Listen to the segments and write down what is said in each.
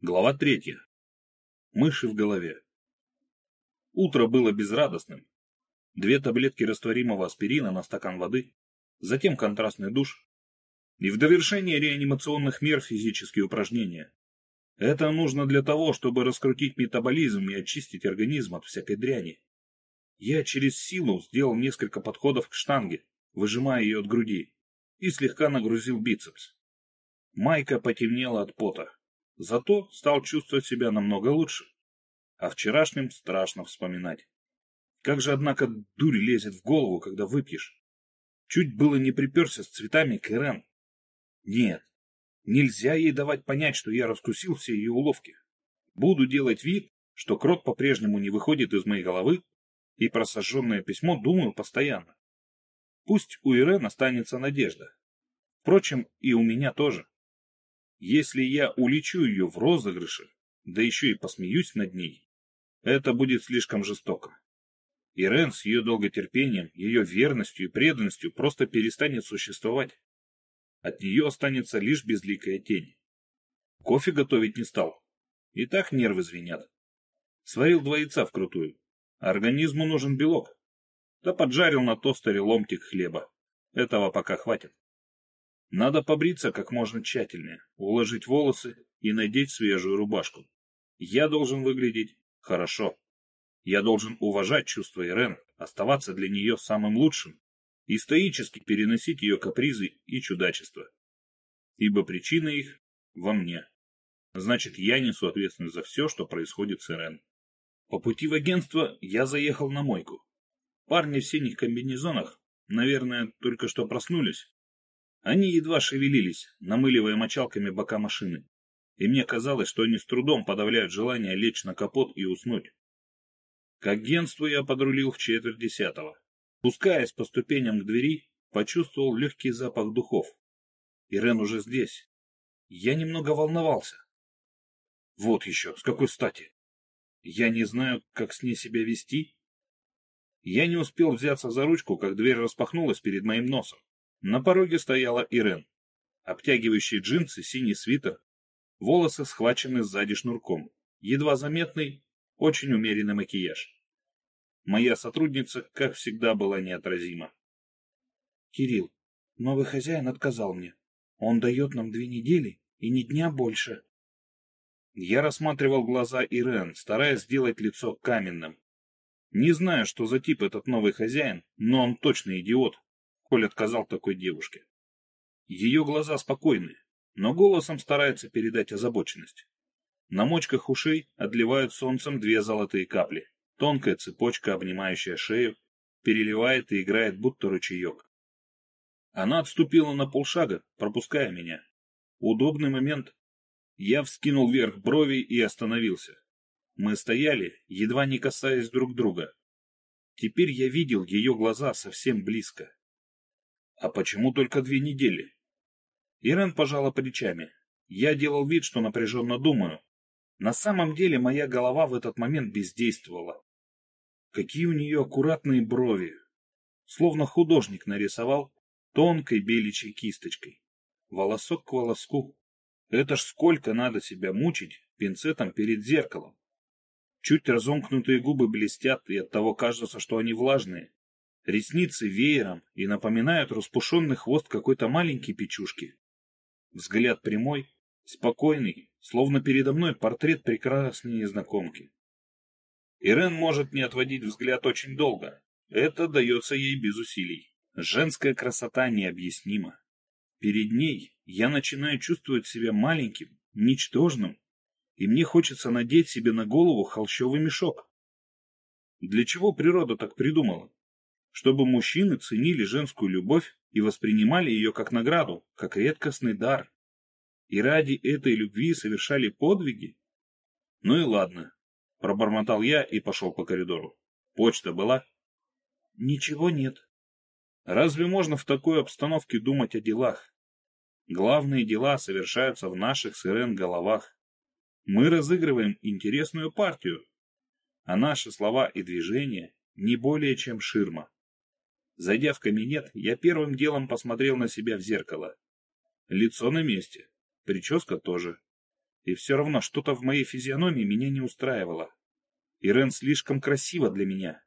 Глава третья. Мыши в голове. Утро было безрадостным. Две таблетки растворимого аспирина на стакан воды, затем контрастный душ и в довершение реанимационных мер физические упражнения. Это нужно для того, чтобы раскрутить метаболизм и очистить организм от всякой дряни. Я через силу сделал несколько подходов к штанге, выжимая ее от груди, и слегка нагрузил бицепс. Майка потемнела от пота. Зато стал чувствовать себя намного лучше. О вчерашнем страшно вспоминать. Как же, однако, дурь лезет в голову, когда выпьешь. Чуть было не приперся с цветами к Ирен. Нет, нельзя ей давать понять, что я раскусил все ее уловки. Буду делать вид, что крот по-прежнему не выходит из моей головы, и про сожженное письмо думаю постоянно. Пусть у Ирен останется надежда. Впрочем, и у меня тоже. Если я улечу ее в розыгрыше, да еще и посмеюсь над ней, это будет слишком жестоко. Ирен с ее долготерпением, ее верностью и преданностью просто перестанет существовать. От нее останется лишь безликая тень. Кофе готовить не стал. И так нервы звенят. Сварил два яйца вкрутую. Организму нужен белок. Да поджарил на тостере ломтик хлеба. Этого пока хватит. Надо побриться как можно тщательнее, уложить волосы и надеть свежую рубашку. Я должен выглядеть хорошо. Я должен уважать чувства Ирен, оставаться для нее самым лучшим и стоически переносить ее капризы и чудачества. Ибо причина их во мне. Значит, я несу ответственность за все, что происходит с Ирен. По пути в агентство я заехал на мойку. Парни в синих комбинезонах, наверное, только что проснулись, они едва шевелились, намыливая мочалками бока машины, и мне казалось, что они с трудом подавляют желание лечь на капот и уснуть. К агентству я подрулил в четверть десятого. Спускаясь по ступеням к двери, почувствовал легкий запах духов. Ирен уже здесь. Я немного волновался. Вот еще, с какой стати? Я не знаю, как с ней себя вести. Я не успел взяться за ручку, как дверь распахнулась перед моим носом. На пороге стояла Ирен. Обтягивающие джинсы, синий свитер, волосы схвачены сзади шнурком, едва заметный, очень умеренный макияж. Моя сотрудница, как всегда, была неотразима. Кирилл, новый хозяин отказал мне. Он дает нам две недели и ни дня больше. Я рассматривал глаза Ирен, стараясь сделать лицо каменным. Не знаю, что за тип этот новый хозяин, но он точно идиот, коль отказал такой девушке. Ее глаза спокойны, но голосом старается передать озабоченность. На мочках ушей отливают солнцем две золотые капли. Тонкая цепочка, обнимающая шею, переливает и играет, будто ручеек. Она отступила на полшага, пропуская меня. Удобный момент. Я вскинул вверх брови и остановился. Мы стояли, едва не касаясь друг друга. Теперь я видел ее глаза совсем близко. А почему только две недели? Ирен пожала плечами. Я делал вид, что напряженно думаю. На самом деле моя голова в этот момент бездействовала. Какие у нее аккуратные брови. Словно художник нарисовал тонкой беличьей кисточкой. Волосок к волоску. Это ж сколько надо себя мучить пинцетом перед зеркалом. Чуть разомкнутые губы блестят, и оттого кажется, что они влажные ресницы веером и напоминают распушенный хвост какой-то маленькой печушки. Взгляд прямой, спокойный, словно передо мной портрет прекрасной незнакомки. Ирен может не отводить взгляд очень долго. Это дается ей без усилий. Женская красота необъяснима. Перед ней я начинаю чувствовать себя маленьким, ничтожным, и мне хочется надеть себе на голову холщовый мешок. Для чего природа так придумала? Чтобы мужчины ценили женскую любовь и воспринимали ее как награду, как редкостный дар. И ради этой любви совершали подвиги? Ну и ладно, пробормотал я и пошел по коридору. Почта была? Ничего нет. Разве можно в такой обстановке думать о делах? Главные дела совершаются в наших с Ирен головах. Мы разыгрываем интересную партию, а наши слова и движения не более чем ширма. Зайдя в кабинет, я первым делом посмотрел на себя в зеркало. Лицо на месте, прическа тоже. и все равно что-то в моей физиономии меня не устраивало. Ирен слишком красива для меня.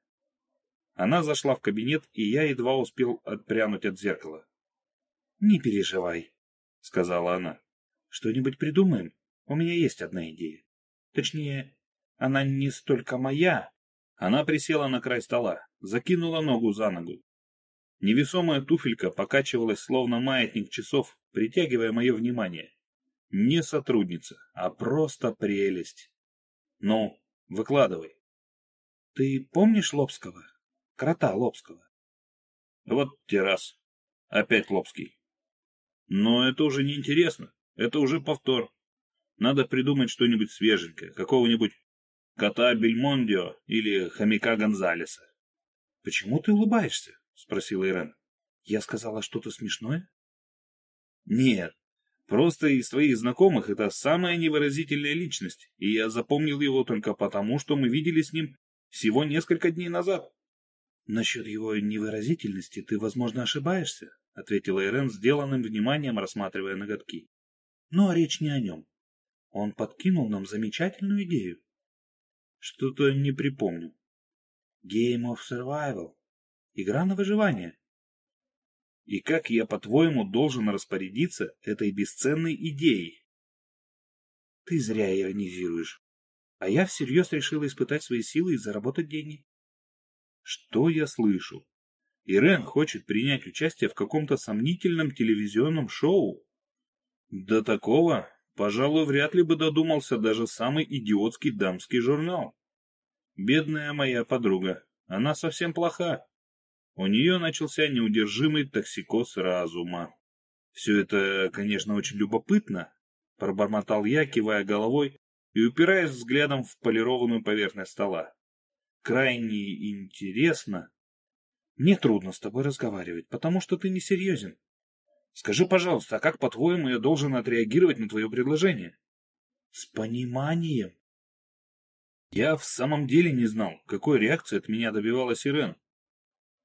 Она зашла в кабинет, и я едва успел отпрянуть от зеркала. — Не переживай, — сказала она. — Что-нибудь придумаем? У меня есть одна идея. Точнее, она не столько моя. Она присела на край стола, закинула ногу за ногу. Невесомая туфелька покачивалась, словно маятник часов, притягивая мое внимание. Не сотрудница, а просто прелесть. Ну, выкладывай. Ты помнишь Лобского? Крота Лобского. Вот террас. Опять Лобский. Но это уже не интересно. Это уже повтор. Надо придумать что-нибудь свеженькое, какого-нибудь кота Бельмондио или хомяка Гонзалеса. — Почему ты улыбаешься? — спросила Ирен. — Я сказала что-то смешное? — Нет, Просто из твоих знакомых это самая невыразительная личность, и я запомнил его только потому, что мы видели с ним всего несколько дней назад. — Насчет его невыразительности ты, возможно, ошибаешься, — ответила Ирен, сделанным вниманием рассматривая ноготки. — Но речь не о нем. Он подкинул нам замечательную идею. — Что-то не припомню. — Game of Survival. Игра на выживание. И как я, по-твоему, должен распорядиться этой бесценной идеей? Ты зря иронизируешь. А я всерьез решила испытать свои силы и заработать деньги. Что я слышу? Ирен хочет принять участие в каком-то сомнительном телевизионном шоу? До такого, пожалуй, вряд ли бы додумался даже самый идиотский дамский журнал. Бедная моя подруга, она совсем плоха. У нее начался неудержимый токсикоз разума. Все это, конечно, очень любопытно, пробормотал я, кивая головой и упираясь взглядом в полированную поверхность стола. Крайне интересно. Мне трудно с тобой разговаривать, потому что ты несерьезен. Скажи, пожалуйста, а как, по-твоему, я должен отреагировать на твое предложение? С пониманием. Я в самом деле не знал, какой реакции от меня добивалась Ирен.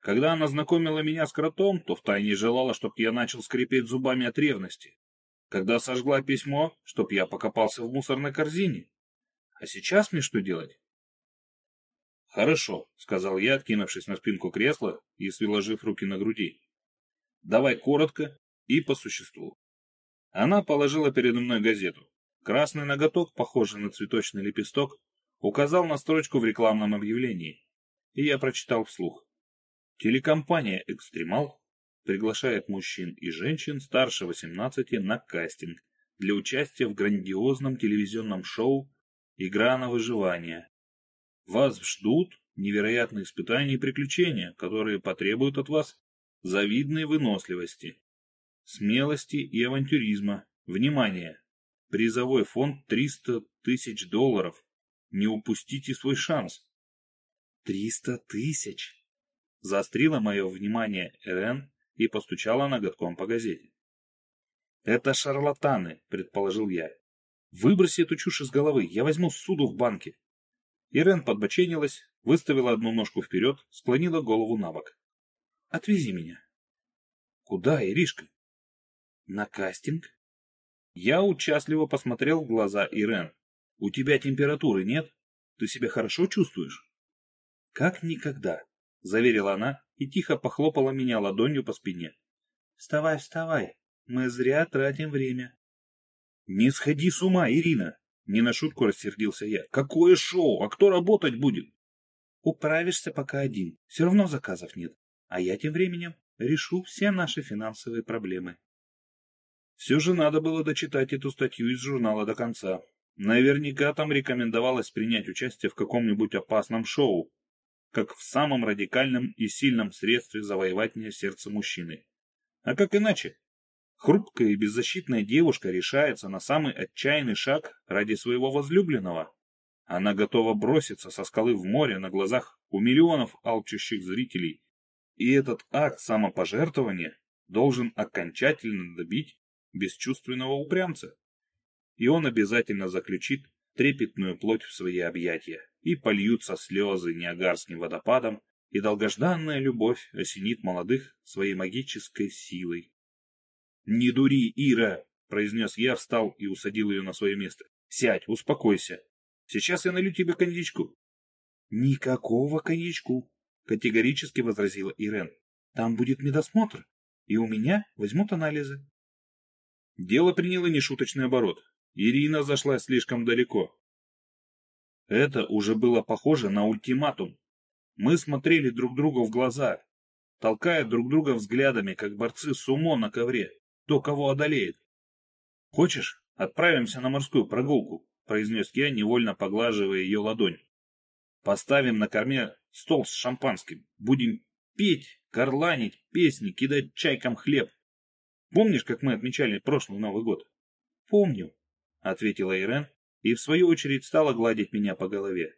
Когда она знакомила меня с кротом, то втайне желала, чтоб я начал скрипеть зубами от ревности. Когда сожгла письмо, чтоб я покопался в мусорной корзине. А сейчас мне что делать? «Хорошо», — сказал я, откинувшись на спинку кресла и сложив руки на груди. «Давай коротко и по существу». Она положила передо мной газету. Красный ноготок, похожий на цветочный лепесток, указал на строчку в рекламном объявлении, и я прочитал вслух. Телекомпания «Экстремал» приглашает мужчин и женщин старше 18 на кастинг для участия в грандиозном телевизионном шоу «Игра на выживание». Вас ждут невероятные испытания и приключения, которые потребуют от вас завидной выносливости, смелости и авантюризма. Внимание! Призовой фонд 300 тысяч долларов. Не упустите свой шанс. 300 тысяч? Заострила мое внимание Эрен и постучала ноготком по газете. «Это шарлатаны», — предположил я. «Выброси эту чушь из головы, я возьму суду в банке». Ирен подбоченилась, выставила одну ножку вперед, склонила голову на бок. «Отвези меня». «Куда, Иришка?» «На кастинг». Я участливо посмотрел в глаза Ирен. «У тебя температуры нет? Ты себя хорошо чувствуешь?» «Как никогда», заверила она и тихо похлопала меня ладонью по спине. Вставай, вставай, мы зря тратим время. Не сходи с ума, Ирина! Не на шутку рассердился я. Какое шоу? А кто работать будет? Управишься пока один. Все равно заказов нет. А я тем временем решу все наши финансовые проблемы. Все же надо было дочитать эту статью из журнала до конца. Наверняка там рекомендовалось принять участие в каком-нибудь опасном шоу, как в самом радикальном и сильном средстве завоевания сердца мужчины. А как иначе? Хрупкая и беззащитная девушка решается на самый отчаянный шаг ради своего возлюбленного. Она готова броситься со скалы в море на глазах у миллионов алчущих зрителей. И этот акт самопожертвования должен окончательно добить бесчувственного упрямца. И он обязательно заключит трепетную плоть в свои объятия, и польются слезы неагарским водопадом, и долгожданная любовь осенит молодых своей магической силой. «Не дури, Ира!» — произнес я, встал и усадил ее на свое место. «Сядь, успокойся. Сейчас я налью тебе коньячку». «Никакого коньячку», — категорически возразила Ирен. «Там будет медосмотр, и у меня возьмут анализы». Дело приняло нешуточный оборот. Ирина зашла слишком далеко. Это уже было похоже на ультиматум. Мы смотрели друг другу в глаза, толкая друг друга взглядами, как борцы сумо на ковре, кто кого одолеет. «Хочешь, отправимся на морскую прогулку?» — произнес я, невольно поглаживая ее ладонь. «Поставим на корме стол с шампанским, будем петь, горланить песни, кидать чайкам хлеб. Помнишь, как мы отмечали прошлый Новый год?» «Помню», — ответила Ирен, и в свою очередь стала гладить меня по голове.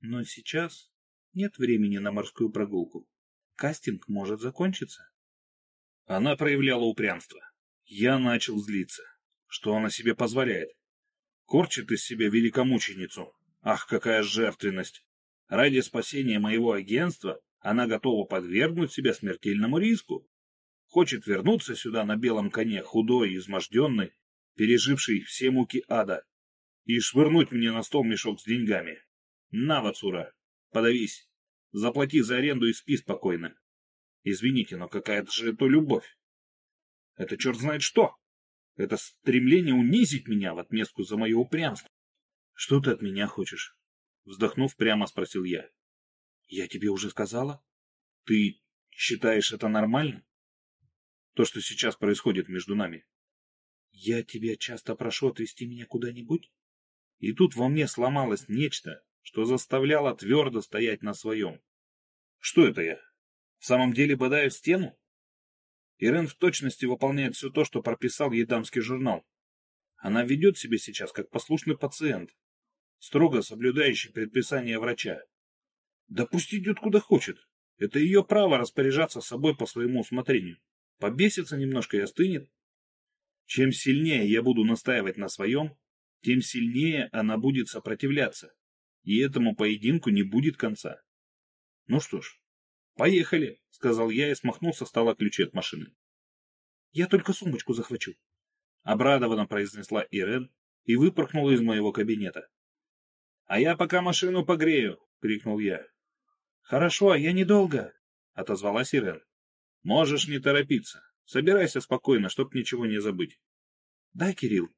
«Но сейчас нет времени на морскую прогулку. Кастинг может закончиться». Она проявляла упрямство. Я начал злиться. Что она себе позволяет? Корчит из себя великомученицу. Ах, какая жертвенность! Ради спасения моего агентства она готова подвергнуть себя смертельному риску. Хочет вернуться сюда на белом коне, худой, изможденный, переживший все муки ада, и швырнуть мне на стол мешок с деньгами. На, Вацура, подавись, заплати за аренду и спи спокойно. Извините, но какая-то же это любовь. Это черт знает что. Это стремление унизить меня в отместку за мое упрямство. Что ты от меня хочешь? Вздохнув, прямо спросил я. Я тебе уже сказала. Ты считаешь это нормально? То, что сейчас происходит между нами. Я тебя часто прошу отвезти меня куда-нибудь? И тут во мне сломалось нечто, что заставляло твердо стоять на своем. Что это я? В самом деле бодаю стену? Ирен в точности выполняет все то, что прописал ей дамский журнал. Она ведет себя сейчас как послушный пациент, строго соблюдающий предписания врача. Да пусть идет куда хочет. Это ее право распоряжаться собой по своему усмотрению. Побесится немножко и остынет. Чем сильнее я буду настаивать на своем, тем сильнее она будет сопротивляться, и этому поединку не будет конца. Ну что ж, поехали, сказал я и смахнул со стола ключи от машины. Я только сумочку захвачу, обрадованно произнесла Ирен и выпорхнула из моего кабинета. А я пока машину погрею, крикнул я. Хорошо, я недолго, отозвалась Ирен. Можешь не торопиться. Собирайся спокойно, чтоб ничего не забыть. Да, Кирилл,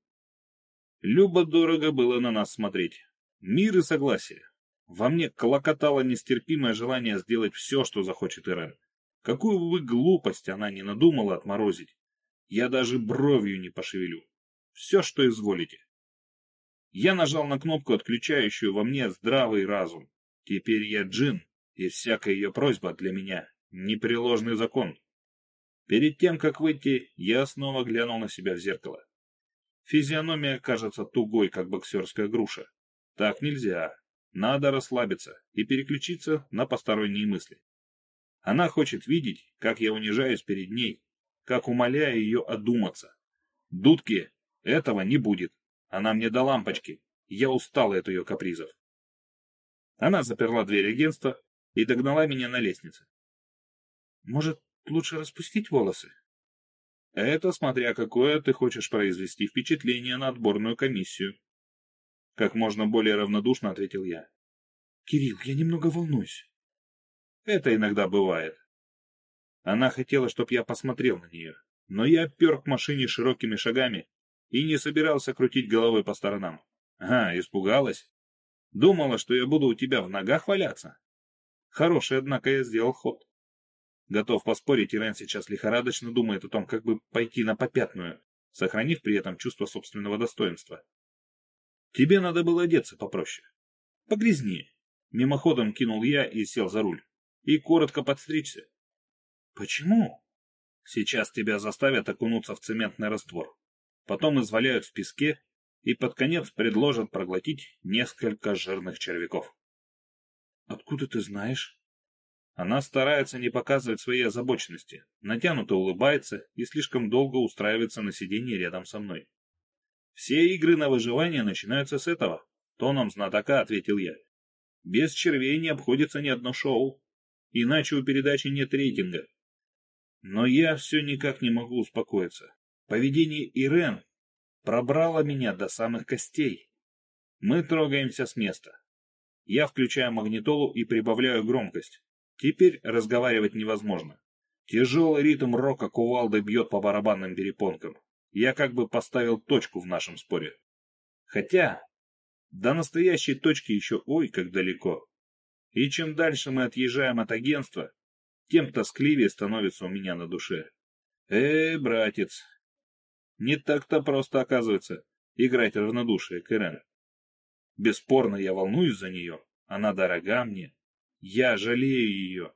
Любо-дорого было на нас смотреть. Мир и согласие. Во мне клокотало нестерпимое желание сделать все, что захочет Ирен. Какую бы глупость она ни надумала отморозить. Я даже бровью не пошевелю. Все, что изволите. Я нажал на кнопку, отключающую во мне здравый разум. Теперь я джин, и всякая ее просьба для меня — непреложный закон. Перед тем, как выйти, я снова глянул на себя в зеркало. Физиономия кажется тугой, как боксерская груша. Так нельзя. Надо расслабиться и переключиться на посторонние мысли. Она хочет видеть, как я унижаюсь перед ней, как умоляю ее одуматься. Дудки, этого не будет. Она мне до лампочки. Я устал от ее капризов. Она заперла дверь агентства и догнала меня на лестнице. Может, лучше распустить волосы? Это смотря какое ты хочешь произвести впечатление на отборную комиссию. Как можно более равнодушно ответил я. Кирилл, я немного волнуюсь. Это иногда бывает. Она хотела, чтоб я посмотрел на нее, но я пер к машине широкими шагами и не собирался крутить головой по сторонам. Ага, испугалась. Думала, что я буду у тебя в ногах валяться. Хороший, однако, я сделал ход. Готов поспорить, Ирен сейчас лихорадочно думает о том, как бы пойти на попятную, сохранив при этом чувство собственного достоинства. Тебе надо было одеться попроще. Погрязнее. Мимоходом кинул я и сел за руль. И коротко подстричься. Почему? Сейчас тебя заставят окунуться в цементный раствор. Потом изваляют в песке и под конец предложат проглотить несколько жирных червяков. Откуда ты знаешь? Она старается не показывать своей озабоченности, натянуто улыбается и слишком долго устраивается на сиденье рядом со мной. «Все игры на выживание начинаются с этого», — тоном знатока ответил я. «Без червей не обходится ни одно шоу, иначе у передачи нет рейтинга». Но я все никак не могу успокоиться. Поведение Ирен Пробрало меня до самых костей. Мы трогаемся с места. Я включаю магнитолу и прибавляю громкость. Теперь разговаривать невозможно. Тяжелый ритм рока кувалды бьет по барабанным перепонкам. Я как бы поставил точку в нашем споре. Хотя, до настоящей точки еще ой как далеко. И чем дальше мы отъезжаем от агентства, тем тоскливее становится у меня на душе. Эй, братец, не так-то просто, оказывается, играть равнодушие к Ирен. Бесспорно, я волнуюсь за нее, она дорога мне, я жалею ее.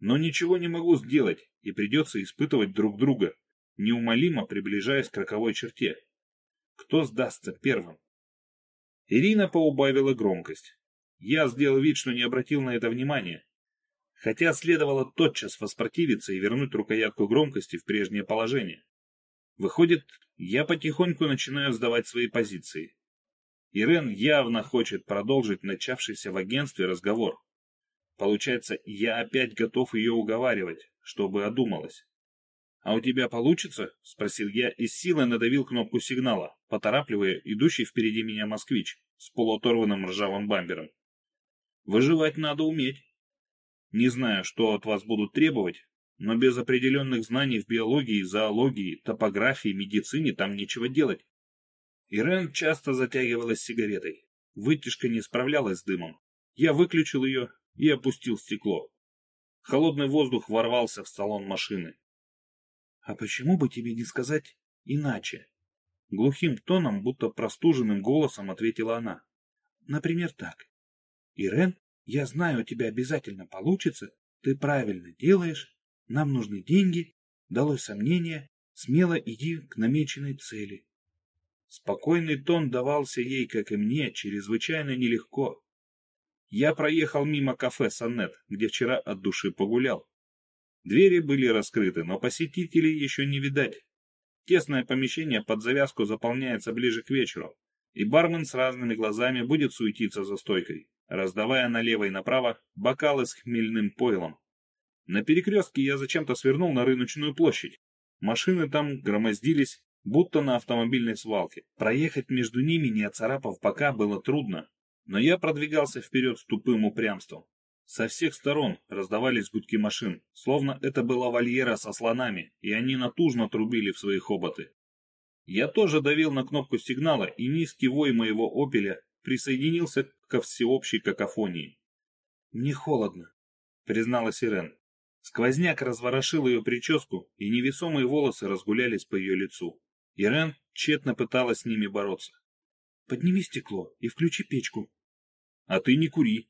Но ничего не могу сделать, и придется испытывать друг друга, неумолимо приближаясь к роковой черте. Кто сдастся первым? Ирина поубавила громкость. Я сделал вид, что не обратил на это внимания. Хотя следовало тотчас воспротивиться и вернуть рукоятку громкости в прежнее положение. Выходит, я потихоньку начинаю сдавать свои позиции. Ирен явно хочет продолжить начавшийся в агентстве разговор. Получается, я опять готов ее уговаривать, чтобы одумалась. «А у тебя получится?» — спросил я и силой надавил кнопку сигнала, поторапливая идущий впереди меня москвич с полуоторванным ржавым бампером. «Выживать надо уметь. Не знаю, что от вас будут требовать, но без определенных знаний в биологии, зоологии, топографии, медицине там нечего делать. Ирен часто затягивалась сигаретой. Вытяжка не справлялась с дымом. Я выключил ее и опустил стекло. Холодный воздух ворвался в салон машины. — А почему бы тебе не сказать иначе? Глухим тоном, будто простуженным голосом ответила она. — Например, так. — Ирен, я знаю, у тебя обязательно получится, ты правильно делаешь, нам нужны деньги, далось сомнение, смело иди к намеченной цели. Спокойный тон давался ей, как и мне, чрезвычайно нелегко. Я проехал мимо кафе «Сонет», где вчера от души погулял. Двери были раскрыты, но посетителей еще не видать. Тесное помещение под завязку заполняется ближе к вечеру, и бармен с разными глазами будет суетиться за стойкой, раздавая налево и направо бокалы с хмельным пойлом. На перекрестке я зачем-то свернул на рыночную площадь. Машины там громоздились, будто на автомобильной свалке. Проехать между ними, не оцарапав бока, было трудно. Но я продвигался вперед с тупым упрямством. Со всех сторон раздавались гудки машин, словно это была вольера со слонами, и они натужно трубили в свои хоботы. Я тоже давил на кнопку сигнала, и низкий вой моего «Опеля» присоединился ко всеобщей какофонии. «Мне холодно», — призналась Ирен. Сквозняк разворошил ее прическу, и невесомые волосы разгулялись по ее лицу. Ирен тщетно пыталась с ними бороться. «Подними стекло и включи печку». «А ты не кури».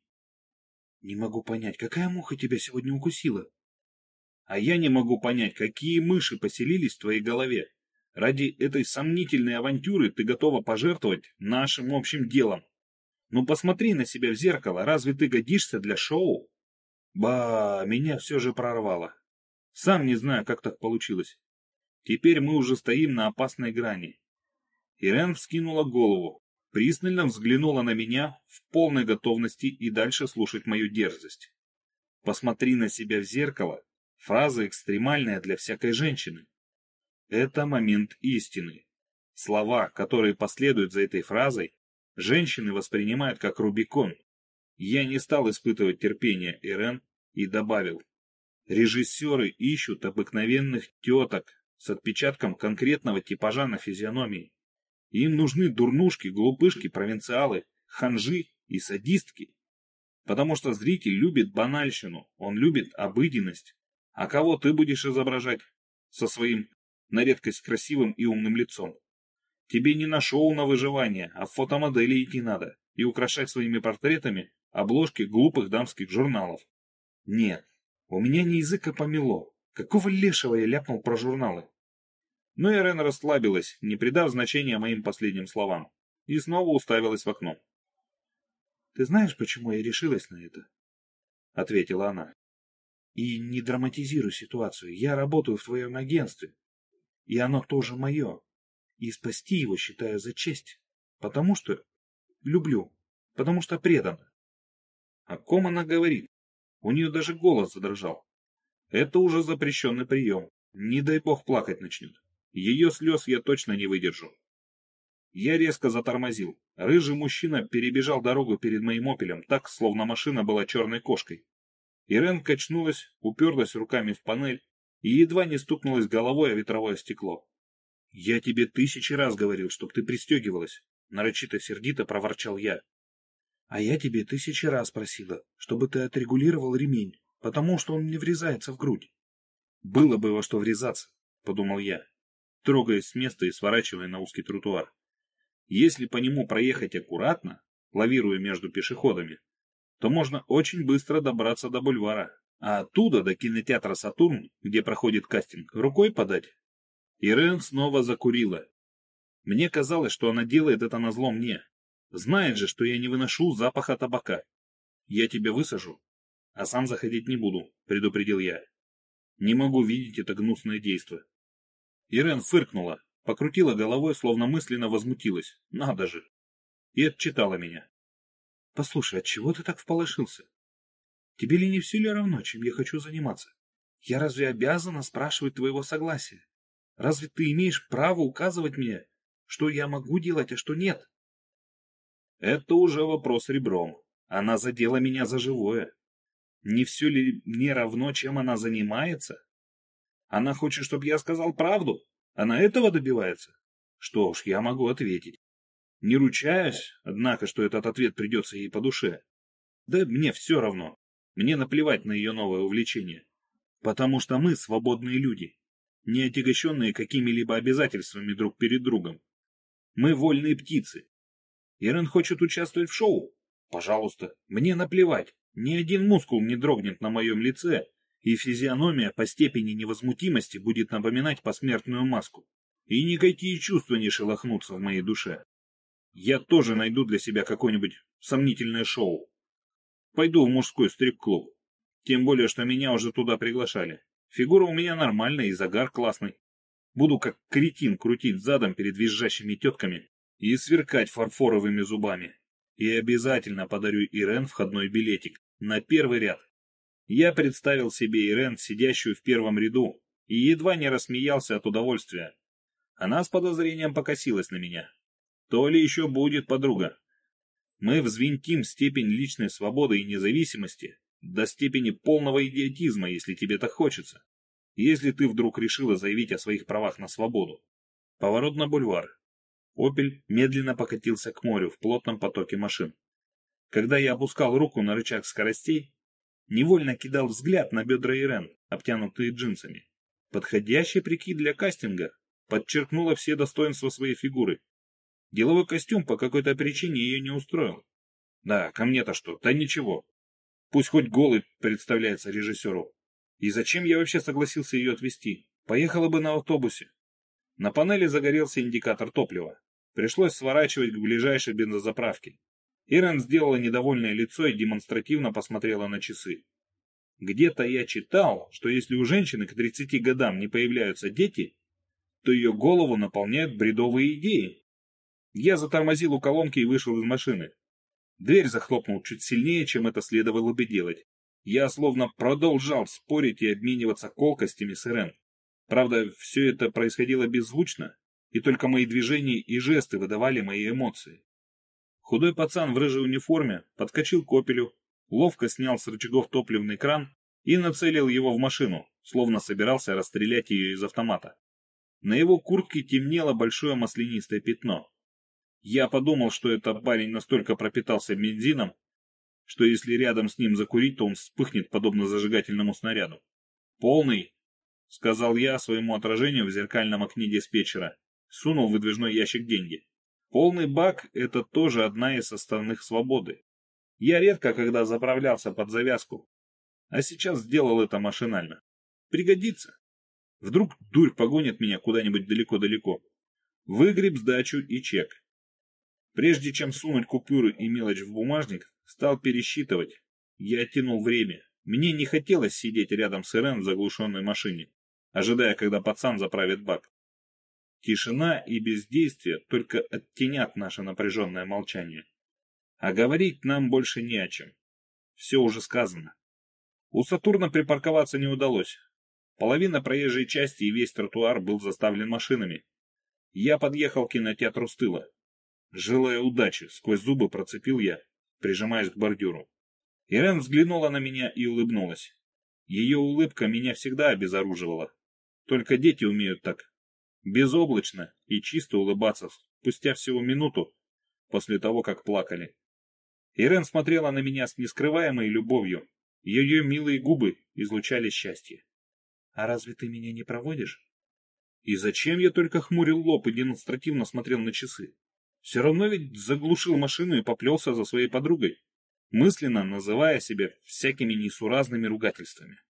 «Не могу понять, какая муха тебя сегодня укусила?» «А я не могу понять, какие мыши поселились в твоей голове. Ради этой сомнительной авантюры ты готова пожертвовать нашим общим делом. Ну посмотри на себя в зеркало, разве ты годишься для шоу?» Ба, меня все же прорвало. Сам не знаю, как так получилось. Теперь мы уже стоим на опасной грани. Ирен вскинула голову, пристально взглянула на меня в полной готовности и дальше слушать мою дерзость. «Посмотри на себя в зеркало» — фраза экстремальная для всякой женщины. Это момент истины. Слова, которые последуют за этой фразой, женщины воспринимают как Рубикон, я не стал испытывать терпения Ирен и добавил. Режиссеры ищут обыкновенных теток с отпечатком конкретного типажа на физиономии. Им нужны дурнушки, глупышки, провинциалы, ханжи и садистки. Потому что зритель любит банальщину, он любит обыденность. А кого ты будешь изображать со своим на редкость красивым и умным лицом? Тебе не на шоу на выживание, а в фотомодели идти надо и украшать своими портретами обложки глупых дамских журналов. Нет, у меня не языка помело. Какого лешего я ляпнул про журналы? Но Ирен расслабилась, не придав значения моим последним словам, и снова уставилась в окно. «Ты знаешь, почему я решилась на это?» — ответила она. «И не драматизируй ситуацию. Я работаю в твоем агентстве, и оно тоже мое. И спасти его считаю за честь, потому что люблю, потому что предан. О ком она говорит? У нее даже голос задрожал. Это уже запрещенный прием. Не дай бог плакать начнет. Ее слез я точно не выдержу. Я резко затормозил. Рыжий мужчина перебежал дорогу перед моим опелем, так, словно машина была черной кошкой. Ирен качнулась, уперлась руками в панель и едва не стукнулась головой о ветровое стекло. — Я тебе тысячи раз говорил, чтоб ты пристегивалась, — нарочито сердито проворчал я. — А я тебе тысячи раз просила, чтобы ты отрегулировал ремень, потому что он не врезается в грудь. — Было бы во что врезаться, — подумал я, трогаясь с места и сворачивая на узкий тротуар. Если по нему проехать аккуратно, лавируя между пешеходами, то можно очень быстро добраться до бульвара, а оттуда до кинотеатра «Сатурн», где проходит кастинг, рукой подать. Ирен снова закурила. Мне казалось, что она делает это назло мне. Знает же, что я не выношу запаха табака. Я тебя высажу, а сам заходить не буду, предупредил я. Не могу видеть это гнусное действо. Ирен фыркнула, покрутила головой, словно мысленно возмутилась. Надо же! И отчитала меня. Послушай, от чего ты так вполошился? Тебе ли не все ли равно, чем я хочу заниматься? Я разве обязана спрашивать твоего согласия? Разве ты имеешь право указывать мне, что я могу делать, а что нет? Это уже вопрос ребром. Она задела меня за живое. Не все ли мне равно, чем она занимается? Она хочет, чтобы я сказал правду? Она этого добивается? Что ж, я могу ответить. Не ручаюсь, однако, что этот ответ придется ей по душе. Да мне все равно. Мне наплевать на ее новое увлечение. Потому что мы свободные люди, не отягощенные какими-либо обязательствами друг перед другом. Мы вольные птицы. Ирен хочет участвовать в шоу? Пожалуйста, мне наплевать. Ни один мускул не дрогнет на моем лице, и физиономия по степени невозмутимости будет напоминать посмертную маску. И никакие чувства не шелохнутся в моей душе я тоже найду для себя какое-нибудь сомнительное шоу. Пойду в мужской стрип-клуб. Тем более, что меня уже туда приглашали. Фигура у меня нормальная и загар классный. Буду как кретин крутить задом перед визжащими тетками и сверкать фарфоровыми зубами. И обязательно подарю Ирен входной билетик на первый ряд. Я представил себе Ирен, сидящую в первом ряду, и едва не рассмеялся от удовольствия. Она с подозрением покосилась на меня, то ли еще будет подруга. Мы взвинтим степень личной свободы и независимости до степени полного идиотизма, если тебе так хочется. Если ты вдруг решила заявить о своих правах на свободу. Поворот на бульвар. Опель медленно покатился к морю в плотном потоке машин. Когда я опускал руку на рычаг скоростей, невольно кидал взгляд на бедра Ирен, обтянутые джинсами. Подходящий прикид для кастинга подчеркнула все достоинства своей фигуры Деловой костюм по какой-то причине ее не устроил. Да, ко мне-то что, да ничего. Пусть хоть голый представляется режиссеру. И зачем я вообще согласился ее отвезти? Поехала бы на автобусе. На панели загорелся индикатор топлива. Пришлось сворачивать к ближайшей бензозаправке. Ирен сделала недовольное лицо и демонстративно посмотрела на часы. Где-то я читал, что если у женщины к 30 годам не появляются дети, то ее голову наполняют бредовые идеи. Я затормозил у колонки и вышел из машины. Дверь захлопнул чуть сильнее, чем это следовало бы делать. Я словно продолжал спорить и обмениваться колкостями с Ирен. Правда, все это происходило беззвучно, и только мои движения и жесты выдавали мои эмоции. Худой пацан в рыжей униформе подскочил к опелю, ловко снял с рычагов топливный кран и нацелил его в машину, словно собирался расстрелять ее из автомата. На его куртке темнело большое маслянистое пятно. Я подумал, что этот парень настолько пропитался бензином, что если рядом с ним закурить, то он вспыхнет подобно зажигательному снаряду. «Полный», — сказал я своему отражению в зеркальном окне диспетчера, сунул в выдвижной ящик деньги. Полный бак — это тоже одна из составных свободы. Я редко когда заправлялся под завязку, а сейчас сделал это машинально. Пригодится. Вдруг дурь погонит меня куда-нибудь далеко-далеко. Выгреб сдачу и чек. Прежде чем сунуть купюры и мелочь в бумажник, стал пересчитывать. Я оттянул время. Мне не хотелось сидеть рядом с Ирен в заглушенной машине, ожидая, когда пацан заправит бак. Тишина и бездействие только оттенят наше напряженное молчание. А говорить нам больше не о чем. Все уже сказано. У Сатурна припарковаться не удалось. Половина проезжей части и весь тротуар был заставлен машинами. Я подъехал к кинотеатру с тыла. Желая удачи, сквозь зубы процепил я, прижимаясь к бордюру. Ирен взглянула на меня и улыбнулась. Ее улыбка меня всегда обезоруживала. Только дети умеют так. Безоблачно и чисто улыбаться спустя всего минуту после того, как плакали. Ирен смотрела на меня с нескрываемой любовью. Ее милые губы излучали счастье. «А разве ты меня не проводишь?» И зачем я только хмурил лоб и демонстративно смотрел на часы? Все равно ведь заглушил машину и поплелся за своей подругой, мысленно называя себя всякими несуразными ругательствами.